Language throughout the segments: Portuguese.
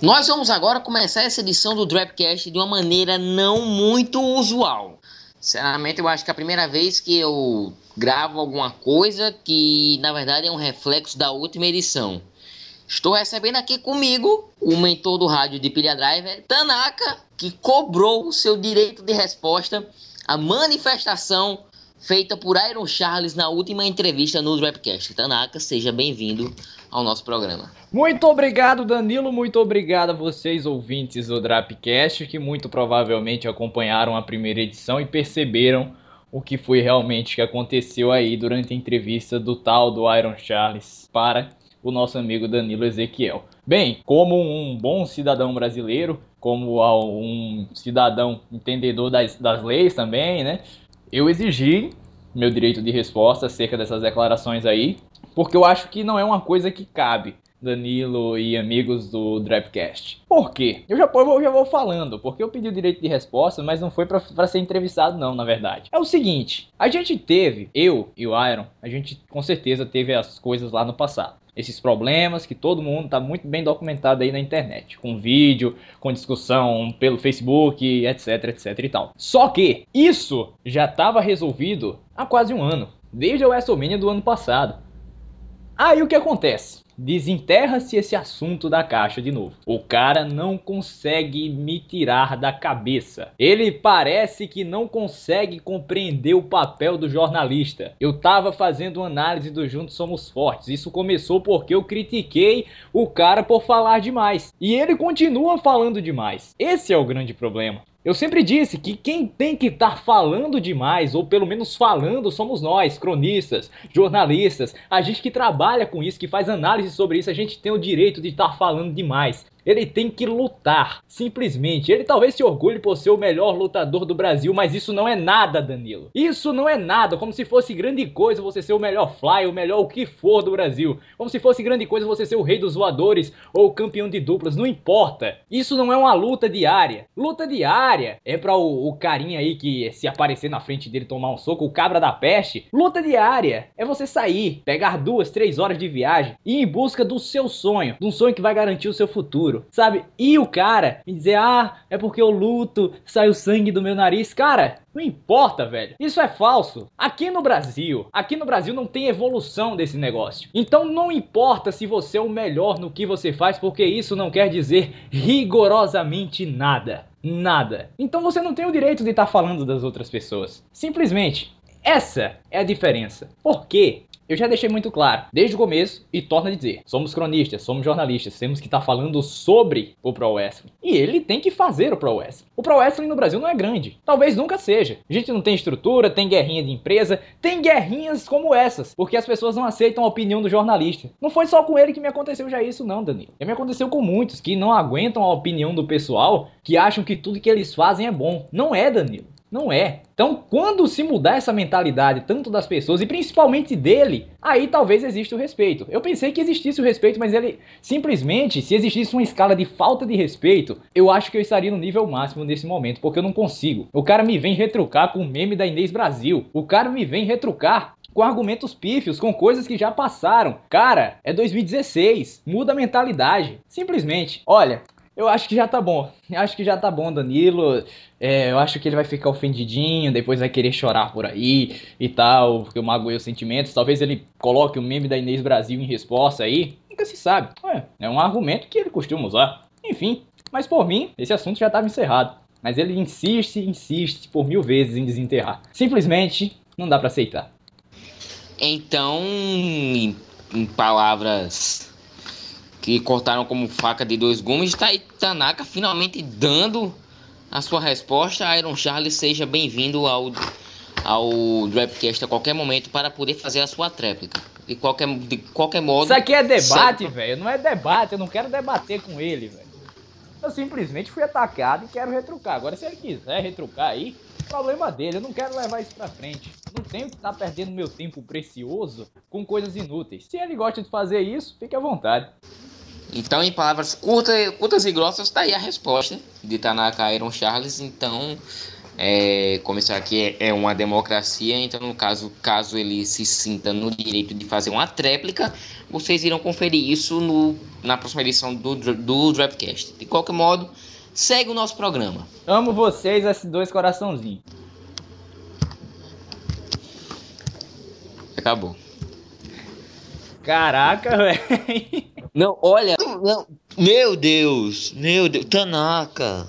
Nós vamos agora começar essa edição do Drapcast de uma maneira não muito usual. Sinceramente, eu acho que é a primeira vez que eu gravo alguma coisa que na verdade é um reflexo da última edição. Estou recebendo aqui comigo o mentor do rádio de Pilha Driver, Tanaka, que cobrou o seu direito de resposta à manifestação feita por Iron Charles na última entrevista no Rapcast. Tanaka, seja bem-vindo ao nosso programa. Muito obrigado, Danilo. Muito obrigado a vocês, ouvintes do Drapcast, que muito provavelmente acompanharam a primeira edição e perceberam o que foi realmente que aconteceu aí durante a entrevista do tal do Iron Charles para o nosso amigo Danilo Ezequiel. Bem, como um bom cidadão brasileiro, como um cidadão entendedor das, das leis também, né? Eu exigi meu direito de resposta acerca dessas declarações aí, porque eu acho que não é uma coisa que cabe. Danilo e amigos do Drapcast. Por quê? Eu já, eu já vou falando, porque eu pedi o direito de resposta, mas não foi para ser entrevistado não, na verdade. É o seguinte, a gente teve, eu e o Iron, a gente com certeza teve as coisas lá no passado esses problemas que todo mundo está muito bem documentado aí na internet, com vídeo, com discussão pelo Facebook, etc, etc e tal. Só que isso já estava resolvido há quase um ano, desde a WrestleMania do ano passado. Aí o que acontece? Desenterra-se esse assunto da caixa de novo. O cara não consegue me tirar da cabeça. Ele parece que não consegue compreender o papel do jornalista. Eu tava fazendo análise do Juntos Somos Fortes. Isso começou porque eu critiquei o cara por falar demais. E ele continua falando demais. Esse é o grande problema. Eu sempre disse que quem tem que estar tá falando demais, ou pelo menos falando, somos nós, cronistas, jornalistas, a gente que trabalha com isso, que faz análise sobre isso, a gente tem o direito de estar tá falando demais. Ele tem que lutar, simplesmente. Ele talvez se orgulhe por ser o melhor lutador do Brasil, mas isso não é nada, Danilo. Isso não é nada, como se fosse grande coisa você ser o melhor fly, o melhor o que for do Brasil. Como se fosse grande coisa você ser o rei dos voadores ou o campeão de duplas, não importa. Isso não é uma luta diária. Luta diária é para o, o carinha aí que se aparecer na frente dele tomar um soco, o cabra da peste. Luta diária é você sair, pegar duas, três horas de viagem e ir em busca do seu sonho, de um sonho que vai garantir o seu futuro sabe? E o cara me dizer, ah, é porque eu luto, sai o sangue do meu nariz. Cara, não importa, velho. Isso é falso. Aqui no Brasil, aqui no Brasil não tem evolução desse negócio. Então não importa se você é o melhor no que você faz, porque isso não quer dizer rigorosamente nada. Nada. Então você não tem o direito de estar falando das outras pessoas. Simplesmente. Essa é a diferença. Por quê? Eu já deixei muito claro, desde o começo, e torno a dizer: somos cronistas, somos jornalistas, temos que estar tá falando sobre o Pro Wrestling. E ele tem que fazer o Pro Wrestling. O Pro Wrestling no Brasil não é grande, talvez nunca seja. A gente não tem estrutura, tem guerrinha de empresa, tem guerrinhas como essas, porque as pessoas não aceitam a opinião do jornalista. Não foi só com ele que me aconteceu já isso, não, Danilo. Já me aconteceu com muitos que não aguentam a opinião do pessoal, que acham que tudo que eles fazem é bom. Não é, Danilo. Não é. Então, quando se mudar essa mentalidade, tanto das pessoas e principalmente dele, aí talvez exista o respeito. Eu pensei que existisse o respeito, mas ele simplesmente, se existisse uma escala de falta de respeito, eu acho que eu estaria no nível máximo nesse momento, porque eu não consigo. O cara me vem retrucar com o meme da Inês Brasil. O cara me vem retrucar com argumentos pífios, com coisas que já passaram. Cara, é 2016, muda a mentalidade. Simplesmente, olha, eu acho que já tá bom. Eu acho que já tá bom, Danilo. É, eu acho que ele vai ficar ofendidinho, depois vai querer chorar por aí e tal, porque eu magoei os sentimentos. Talvez ele coloque o meme da Inês Brasil em resposta aí. Nunca se sabe. É, é um argumento que ele costuma usar. Enfim, mas por mim, esse assunto já estava encerrado. Mas ele insiste, insiste por mil vezes em desenterrar. Simplesmente não dá para aceitar. Então, em palavras que cortaram como faca de dois gumes, está aí Tanaka finalmente dando a sua resposta. Iron Charles, seja bem-vindo ao, ao Drapcast a qualquer momento para poder fazer a sua tréplica. De qualquer, de qualquer modo. Isso aqui é debate, velho. Não é debate, eu não quero debater com ele, velho. Eu simplesmente fui atacado e quero retrucar. Agora, se ele quiser retrucar aí, problema dele. Eu não quero levar isso pra frente. não tenho que estar tá perdendo meu tempo precioso com coisas inúteis. Se ele gosta de fazer isso, fique à vontade. Então, em palavras curtas, curtas e grossas, está aí a resposta de Tanaka Iron Charles. Então, é, como isso aqui é, é, uma democracia, então no caso, caso ele se sinta no direito de fazer uma tréplica, vocês irão conferir isso no, na próxima edição do, do Draftcast. De qualquer modo, segue o nosso programa. Amo vocês, S2 coraçãozinho. Acabou. Caraca, velho. Não, olha. Não, meu Deus. Meu Deus. Tanaka.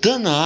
Tanaka.